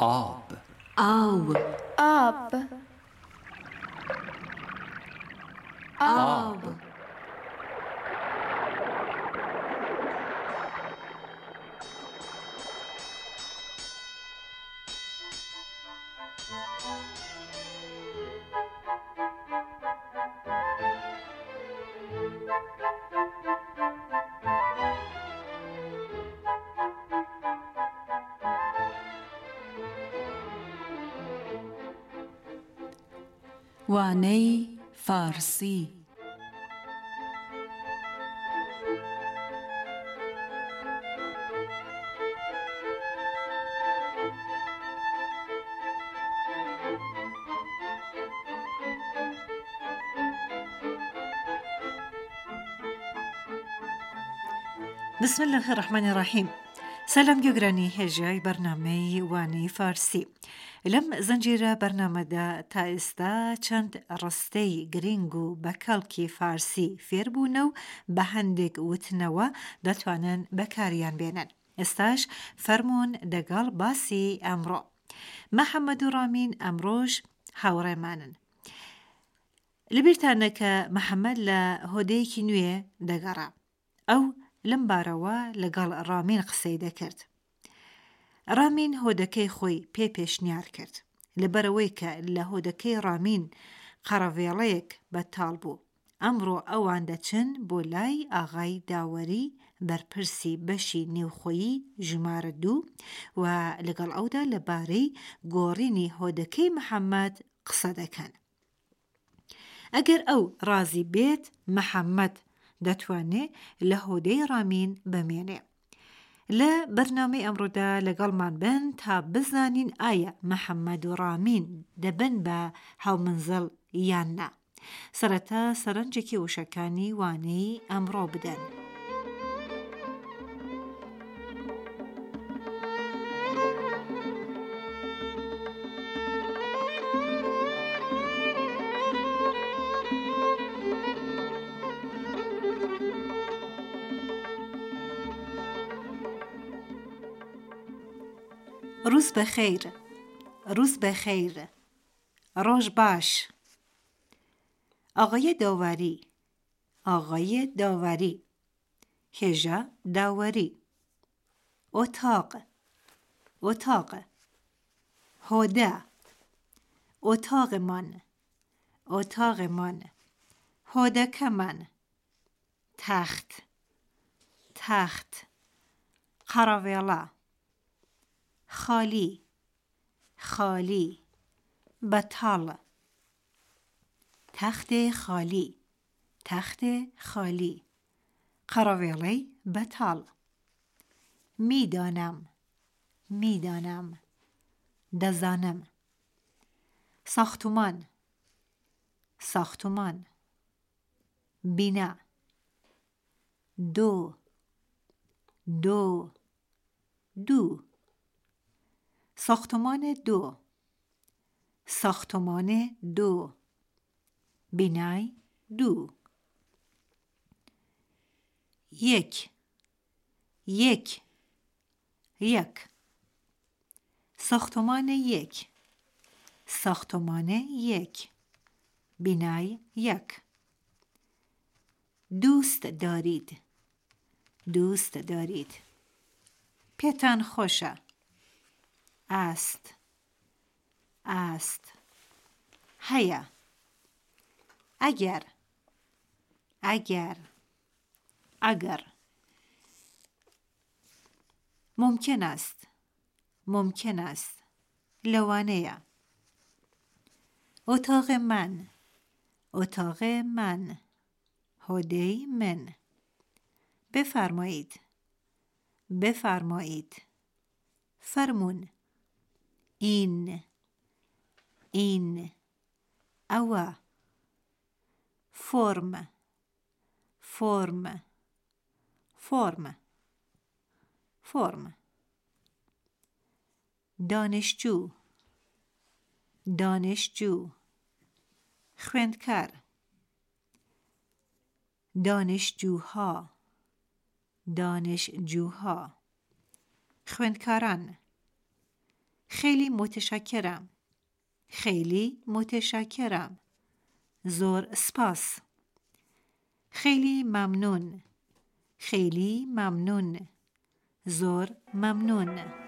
Up. Up. Up. Up. وانەی فارسی. بسم الله الرحمن الرحیم سەلام گوێگرانی هێژای بەرنمەی وانەی فارسی. لەم زەنجێرە بەرنمەدا تا ئێستا چەند ڕستەی گرنگ و بە کەڵکی فارسی فێربوونە و بە هەندێک وتنەوە دەتوانن بەکاریان بێنن. ئێستاش فەرمونون دەگەڵ باسی ئەمڕۆ. مەحەممەد و ڕامین ئەمڕۆژ هاوڕێمانن. لەبیرتانە کە محەممەد لە هۆدەیەکی نوێ دەگەڕا. ئەو لەم بارەوە لەگەڵ ڕامین قسەی دەکرد. ڕامین هۆدەکەی خۆی پێ پێشنیار کرد لەبەرەوەی کە لە هۆدەکەی ڕامین قەڕەڤێڵەیەک بەتاڵ بوو. ئەمڕۆ ئەوان دەچن بۆ لای ئاغای داوەری بەرپرسی بەشی نێوخۆیی ژمارە دوو و لەگەڵ ئەودا لەبارەی گۆڕینی هۆدەکەی محەممەد قسە دەکەن. ئەگەر ئەو ڕازی بێت محەممەد دەتوانێت لە هۆدەی ڕامین بمێنێ. لە بەرنامەی ئەمڕۆدا لەگەڵمان بن تا بزانین ئایا محەممەد و ڕامین دەبن بە هاومنزڵ یان نا. سەرەتا سەرنجێکی وشەکانی وانەی ئەمڕۆ بدەن. روز بخیر روز بخیر روش باش. آقای داوری. آقای داوری. هجا داوری. اتاق. اتاق. هده. اتاق من اتاق من تخت. تخت. قراویلا. خالی خالی بطال تخت خالی تخت خالی قراویلی بطال. می‌دانم می‌دانم دزانم. ساختمان ساختمان. بینا. دو دو دو. ساختمان دو. ساختمان دو. بینای دو. یک. یک. یک. ساختمان یک. ساختمان یک. بینای یک. دوست دارید. دوست دارید. پتن خوشه. است. است. هیا. اگر. اگر. اگر. ممکن است. ممکن است. لوانه اتاق من. اتاق من. هدی من. بفرمایید. بفرمایید. فرمون. این این او فرم فرم فرم فرم دانشجو دانشجو خوندکر دانشجوها دانشجوها خوندکاران خیلی متشکرم. خیلی متشکرم. زور سپاس. خیلی ممنون. خیلی ممنون. زور ممنون.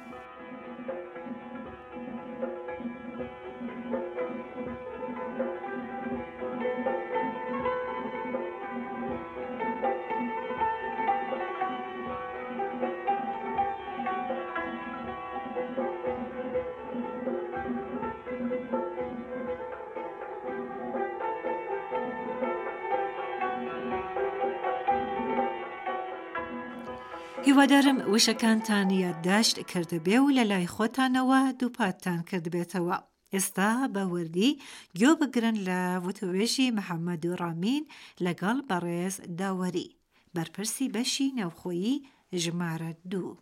هیوادارم وشەکانتان یادداشت کردبێ و لە لای خۆتانەوە دووپاتان کردبێتەوە. ئێستا بەوردی گوێ بگرن لە وتوێژی محەممەد و ڕامین لەگەڵ بەڕێز داوەری. بەرپرسی بەشی نەوخۆیی ژمارە دوو.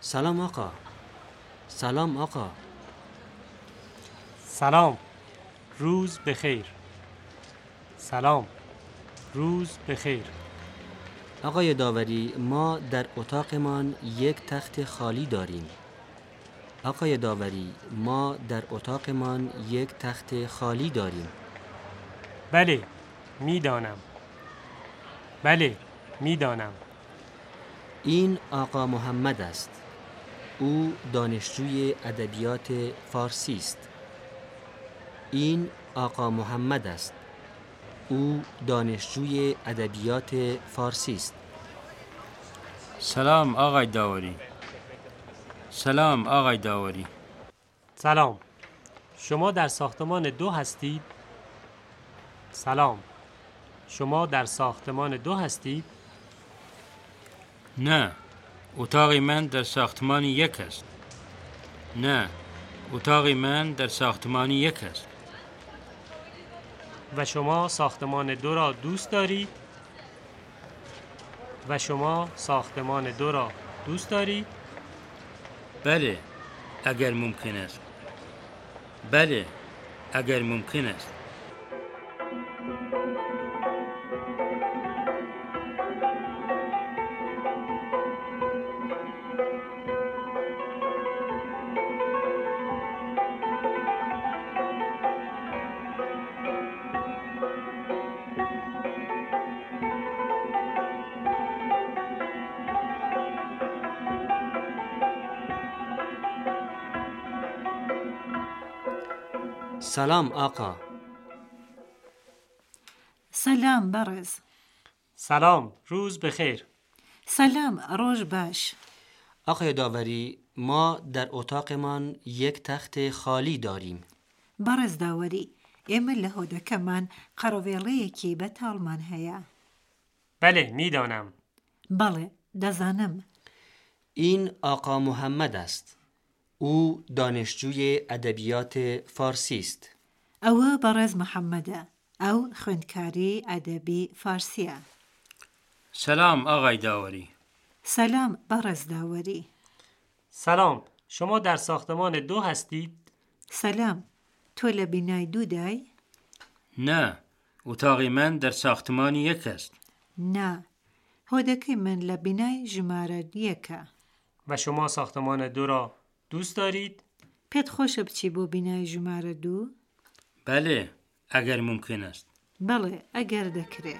سلام آقا. سلام آقا. سلام. روز بخیر. سلام. روز بخیر. آقای داوری ما در اتاقمان یک تخت خالی داریم. آقای داوری ما در اتاقمان یک تخت خالی داریم. بله می‌دانم. بله می‌دانم. این آقا محمد است. او دانشجوی ادبیات فارسی است. این آقا محمد است. او دانشجوی ادبیات فارسی است. سلام آقای داوری. سلام آقای داوری. سلام. شما در ساختمان دو هستید؟ سلام. شما در ساختمان دو هستید؟ نه. اتاق من در ساختمان یک است. نه. اتاق من در ساختمان یک است. و شما ساختمان دو را دوست دارید؟ و شما ساختمان دو را دوست دارید؟ بله اگر ممکن است بله اگر ممکن است سلام آقا. سلام بەڕێز سلام روز بخیر. سلام ڕۆژ باش. آقای داوری ما در اتاقمان یک تخت خالی داریم. بەڕێز داوەری ئێمە لە هۆدەکەمان قەڕۆڤێڵەیەکی بەتاڵمان هەیە بله می‌دانم. بەڵێ دەزانم این آقا محمد است. او دانشجوی ادبیات فارسی است. ئەوە بەڕێز محەممەدە. ئەو خوێندکاری ئەدەبی فارسیە. سلام آقای داوری سەسلام بەڕێز داوەری. سلام شما در ساختمان دو هستید؟ سەسلام تۆ لە بینای دوودای نه اتاق من در ساختمان یک است. نا هۆدەکەی من لە بینای ژمارە یەکە. و شما ساختمان دو را دوست دارید؟ پێت خۆشە بچی بۆ بینای ژمارە دوو بله اگر ممکن است. بەڵێ ئەگەر دەکرێ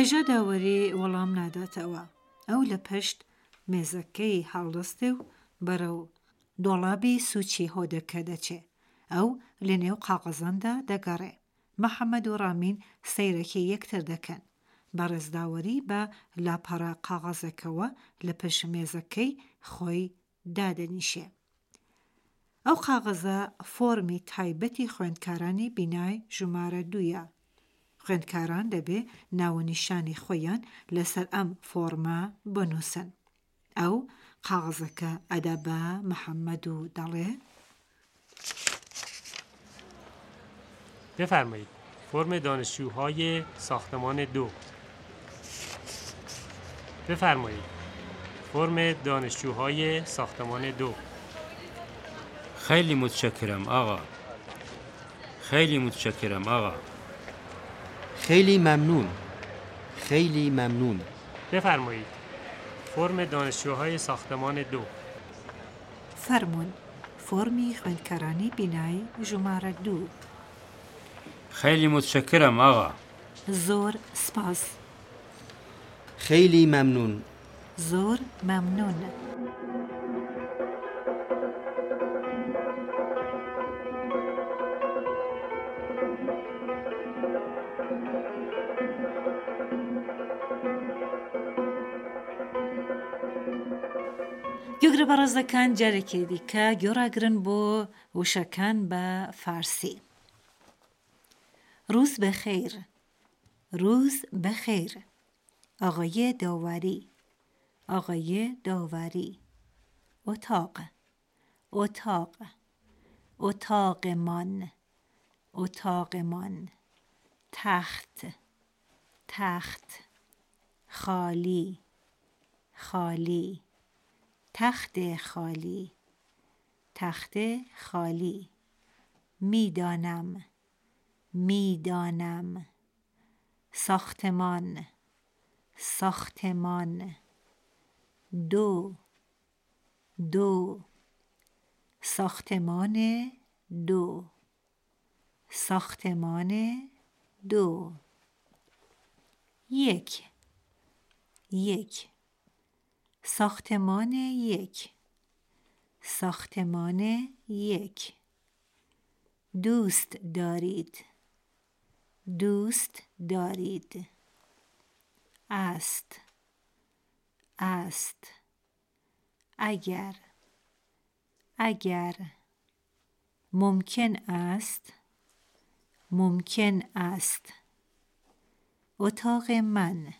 هێژە داوەری وەڵام ناداتەوە. ئەو لە پشت مێزەکەی هەڵدەستێ و بەرەو دۆڵابی سوچی هۆدەکە دەچێ. ئەو لە نێو قاقەزاندا دەگەڕێ. محەممەد و ڕامین سەیرەکی یەکتر دەکەن. بەڕێزداوەری بە لاپەڕە قاغازەکەەوە لە پشت مێزەکەی خۆی دادەنیشێ. ئەو قاغەزە فۆرمی تایبەتی خوێندکارانی بینای ژمارە دوویە. خوێندکاران دەبێ ناوەنیشانی خۆیان لەسەر ئەم فۆرما بنووسن. ئەو قاغزەکە ئەدا بە محەممەد و دەڵێ. بفرمایید فرم دانشجوهای ساختمان دو. بفرمایید فرم دانشجوهای ساختمان دو. خیلی متشکرم آقا. خیلی متشکرم آقا. خیلی ممنون. خیلی ممنون. بفرمایید. فرم دانشجوهای ساختمان دو. فەرمونون فۆرمی خوێندکارانی بینایی ژمارە دوو خیلی متشکرم آقا. زۆر سپاس. خیلی ممنون. زۆر مەمنون گوگرە بەڕێزەکان جارێکی دیکە گۆڕاگرن بۆ وشەکان بە فارسی. روز بخیر. روز بخیر. آقای داوری. آقای داوری. اتاق. اتاق. اتاقمان. اتاقمان. تخت. تخت. خالی. خالی. تخت خالی. تخت خالی. می‌دانم. می‌دانم. ساختمان. ساختمان. دو. دو. ساختمان دو. ساختمان دو. یک. یک. ساختمان یک. ساختمان یک. دوست دارید. دوست دارید. است. است. اگر. اگر. ممکن است. ممکن است. اتاق من.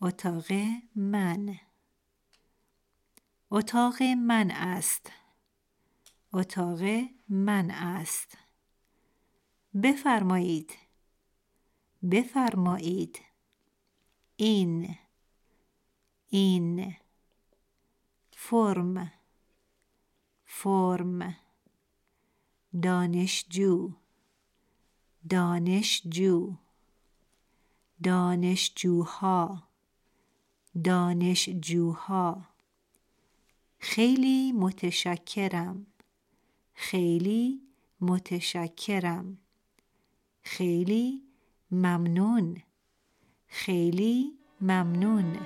اتاق من. اتاق من است. اتاق من است. بفرمایید. بفرمایید. این. این. فرم. فرم. دانشجو. دانشجو. دانشجوها. دانشجوها. خیلی متشکرم. خیلی متشکرم. خیلی ممنون. خیلی ممنون.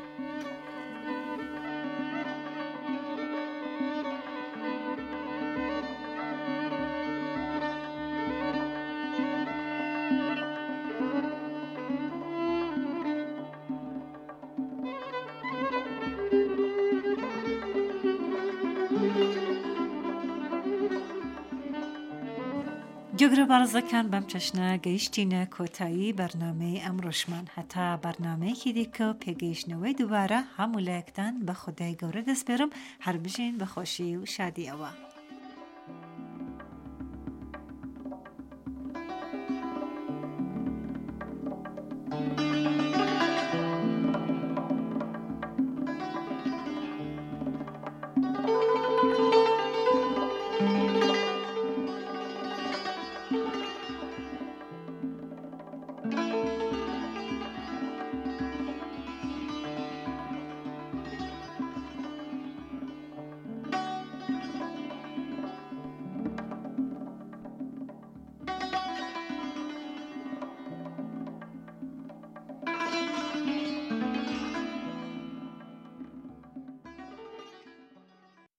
گەگرە بارزەکان بەم چەشنە گەیشتینە کۆتایی بەرنمەی ئەمڕۆشمان هەتا بەرنمەیەکی دیکە و پێگەیشتنەوەی دووبارە هەموو لایەکتان بە خودای گەورە دەستبێرم هەر بژین بەخۆشی و شادیەوە. thank